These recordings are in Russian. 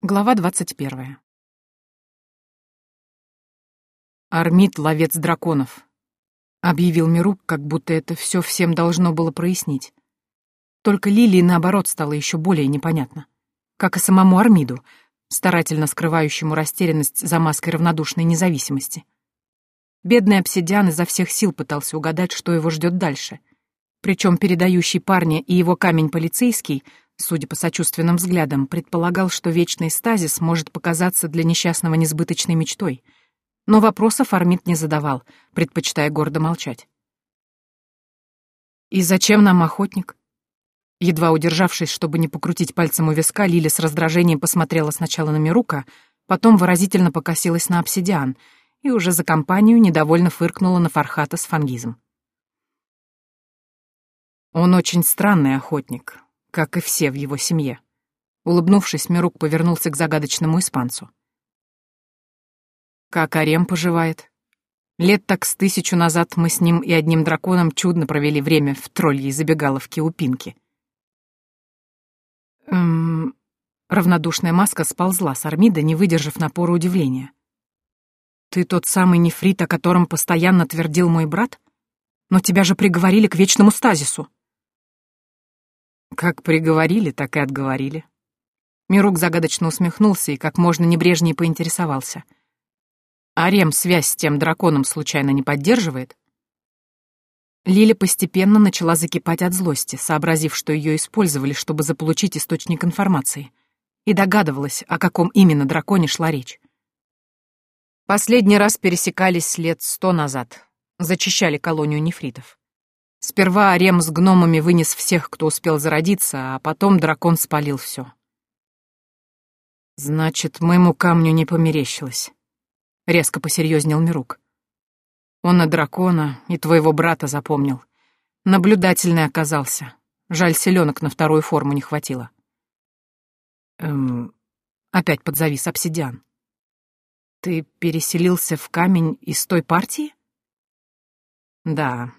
Глава двадцать первая. «Армид — ловец драконов», — объявил Мирук, как будто это все всем должно было прояснить. Только Лилии, наоборот, стало еще более непонятно. Как и самому Армиду, старательно скрывающему растерянность за маской равнодушной независимости. Бедный обсидиан изо всех сил пытался угадать, что его ждет дальше. Причем передающий парня и его камень полицейский — Судя по сочувственным взглядам, предполагал, что вечный стазис может показаться для несчастного несбыточной мечтой. Но вопросов Армид не задавал, предпочитая гордо молчать. «И зачем нам охотник?» Едва удержавшись, чтобы не покрутить пальцем у виска, Лили с раздражением посмотрела сначала на Мирука, потом выразительно покосилась на обсидиан и уже за компанию недовольно фыркнула на Фархата с фангизом. «Он очень странный охотник, как и все в его семье. Улыбнувшись, Мирук повернулся к загадочному испанцу. «Как Арем поживает?» Лет так с тысячу назад мы с ним и одним драконом чудно провели время в тролльей забегаловке у Пинки. Эм... Равнодушная маска сползла с Армида, не выдержав напора удивления. «Ты тот самый нефрит, о котором постоянно твердил мой брат? Но тебя же приговорили к вечному стазису!» Как приговорили, так и отговорили. Мирук загадочно усмехнулся и как можно небрежнее поинтересовался. «Арем связь с тем драконом случайно не поддерживает?» Лиля постепенно начала закипать от злости, сообразив, что ее использовали, чтобы заполучить источник информации, и догадывалась, о каком именно драконе шла речь. Последний раз пересекались лет сто назад, зачищали колонию нефритов. Сперва Арем с гномами вынес всех, кто успел зародиться, а потом дракон спалил все. «Значит, моему камню не померещилось», — резко посерьезнел Мирук. «Он и дракона, и твоего брата запомнил. Наблюдательный оказался. Жаль, селенок на вторую форму не хватило». «Эм...» — опять подзавис обсидиан. «Ты переселился в камень из той партии?» «Да,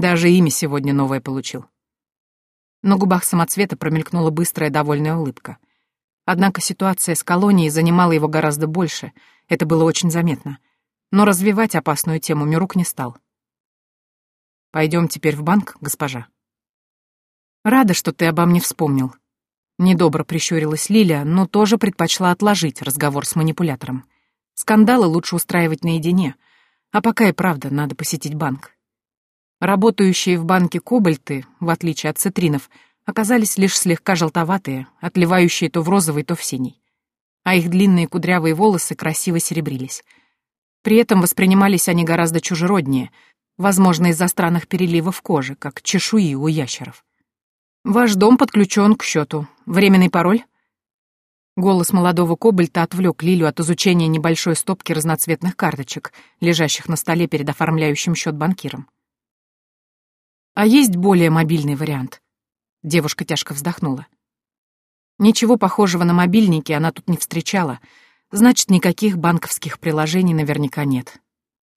даже имя сегодня новое получил. На губах самоцвета промелькнула быстрая довольная улыбка. Однако ситуация с колонией занимала его гораздо больше, это было очень заметно. Но развивать опасную тему Мирук не стал. Пойдем теперь в банк, госпожа. Рада, что ты обо мне вспомнил. Недобро прищурилась Лиля, но тоже предпочла отложить разговор с манипулятором. Скандалы лучше устраивать наедине, а пока и правда надо посетить банк. Работающие в банке кобальты, в отличие от цитринов, оказались лишь слегка желтоватые, отливающие то в розовый, то в синий. А их длинные кудрявые волосы красиво серебрились. При этом воспринимались они гораздо чужероднее, возможно, из-за странных переливов кожи, как чешуи у ящеров. «Ваш дом подключен к счету. Временный пароль?» Голос молодого кобальта отвлек Лилю от изучения небольшой стопки разноцветных карточек, лежащих на столе перед оформляющим счет банкиром. А есть более мобильный вариант? Девушка тяжко вздохнула. Ничего похожего на мобильники она тут не встречала, значит, никаких банковских приложений наверняка нет.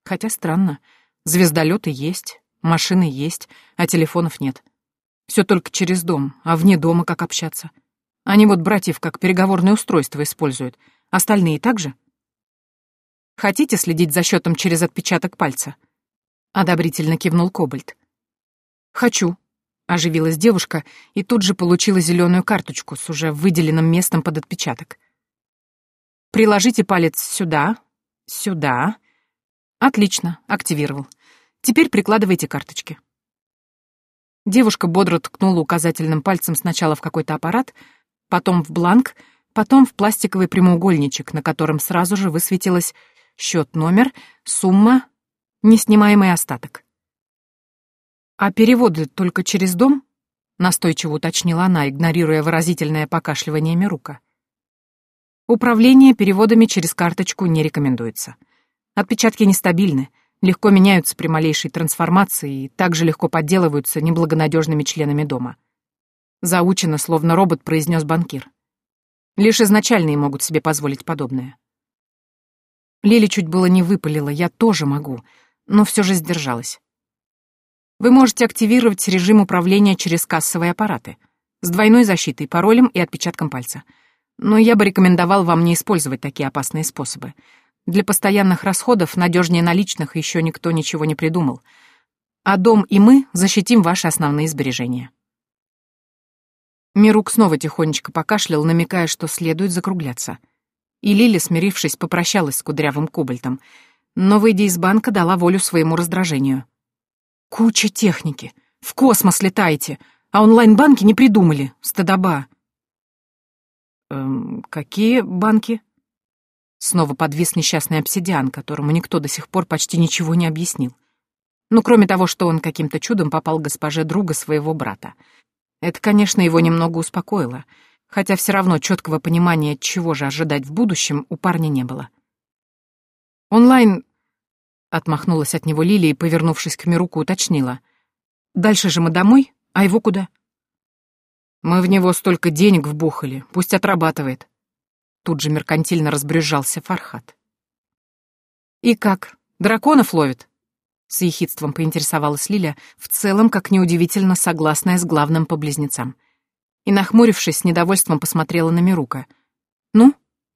Хотя странно, звездолеты есть, машины есть, а телефонов нет. Все только через дом, а вне дома как общаться. Они вот братьев как переговорное устройство используют, остальные также? Хотите следить за счетом через отпечаток пальца? Одобрительно кивнул Кобальт. «Хочу», — оживилась девушка и тут же получила зеленую карточку с уже выделенным местом под отпечаток. «Приложите палец сюда, сюда. Отлично, активировал. Теперь прикладывайте карточки». Девушка бодро ткнула указательным пальцем сначала в какой-то аппарат, потом в бланк, потом в пластиковый прямоугольничек, на котором сразу же высветилось счет номер, сумма, неснимаемый остаток. «А переводы только через дом?» — настойчиво уточнила она, игнорируя выразительное покашливание Мирука. «Управление переводами через карточку не рекомендуется. Отпечатки нестабильны, легко меняются при малейшей трансформации и также легко подделываются неблагонадежными членами дома». Заучено, словно робот произнес банкир. Лишь изначальные могут себе позволить подобное. Лили чуть было не выпалила, я тоже могу, но все же сдержалась. Вы можете активировать режим управления через кассовые аппараты с двойной защитой, паролем и отпечатком пальца. Но я бы рекомендовал вам не использовать такие опасные способы. Для постоянных расходов надежнее наличных еще никто ничего не придумал. А дом и мы защитим ваши основные сбережения. Мирук снова тихонечко покашлял, намекая, что следует закругляться. И Лили, смирившись, попрощалась с кудрявым кобальтом, но, выйдя из банка, дала волю своему раздражению. «Куча техники! В космос летаете! А онлайн-банки не придумали! Стыдоба!» «Эм, какие банки?» Снова подвис несчастный обсидиан, которому никто до сих пор почти ничего не объяснил. Ну, кроме того, что он каким-то чудом попал госпоже друга своего брата — это, конечно, его немного успокоило, хотя все равно четкого понимания, чего же ожидать в будущем, у парня не было. «Онлайн...» — отмахнулась от него Лилия и, повернувшись к Мируку, уточнила. «Дальше же мы домой, а его куда?» «Мы в него столько денег вбухали, пусть отрабатывает». Тут же меркантильно разбрюзжался Фархат. «И как, драконов ловит?» С ехидством поинтересовалась Лиля, в целом, как неудивительно, согласная с главным по близнецам. И, нахмурившись, с недовольством посмотрела на Мирука. «Ну,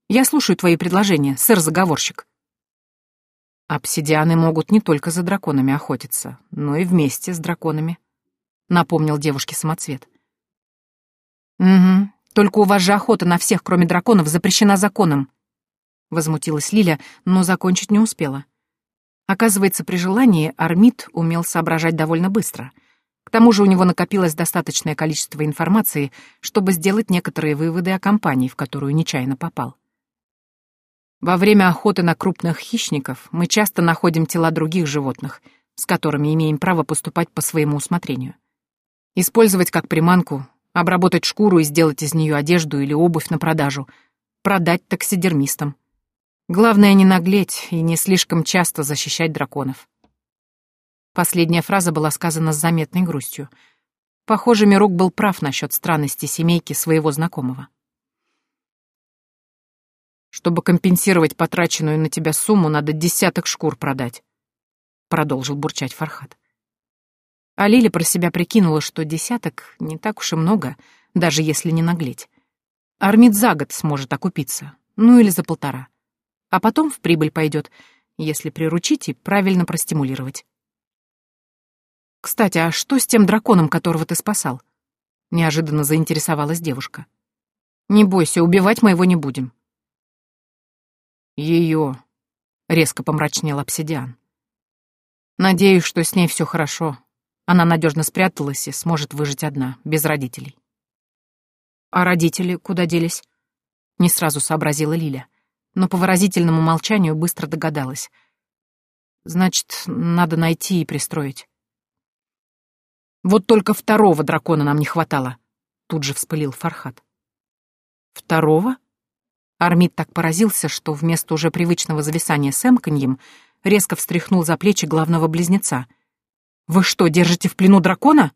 я слушаю твои предложения, сэр-заговорщик». «Обсидианы могут не только за драконами охотиться, но и вместе с драконами», — напомнил девушке самоцвет. «Угу, только у вас же охота на всех, кроме драконов, запрещена законом», — возмутилась Лиля, но закончить не успела. Оказывается, при желании Армид умел соображать довольно быстро. К тому же у него накопилось достаточное количество информации, чтобы сделать некоторые выводы о компании, в которую нечаянно попал. Во время охоты на крупных хищников мы часто находим тела других животных, с которыми имеем право поступать по своему усмотрению. Использовать как приманку, обработать шкуру и сделать из нее одежду или обувь на продажу, продать таксидермистам. Главное не наглеть и не слишком часто защищать драконов. Последняя фраза была сказана с заметной грустью. Похоже, Мирук был прав насчет странности семейки своего знакомого. «Чтобы компенсировать потраченную на тебя сумму, надо десяток шкур продать», — продолжил бурчать Фархат. А Лили про себя прикинула, что десяток не так уж и много, даже если не наглеть. Армид за год сможет окупиться, ну или за полтора а потом в прибыль пойдет, если приручить и правильно простимулировать. «Кстати, а что с тем драконом, которого ты спасал?» — неожиданно заинтересовалась девушка. «Не бойся, убивать мы его не будем». «Ее», — резко помрачнел обсидиан. «Надеюсь, что с ней все хорошо. Она надежно спряталась и сможет выжить одна, без родителей». «А родители куда делись?» — не сразу сообразила Лиля но по выразительному молчанию быстро догадалась. Значит, надо найти и пристроить. Вот только второго дракона нам не хватало, тут же вспылил Фархат. Второго? Армид так поразился, что вместо уже привычного зависания с эмканьем резко встряхнул за плечи главного близнеца. «Вы что, держите в плену дракона?»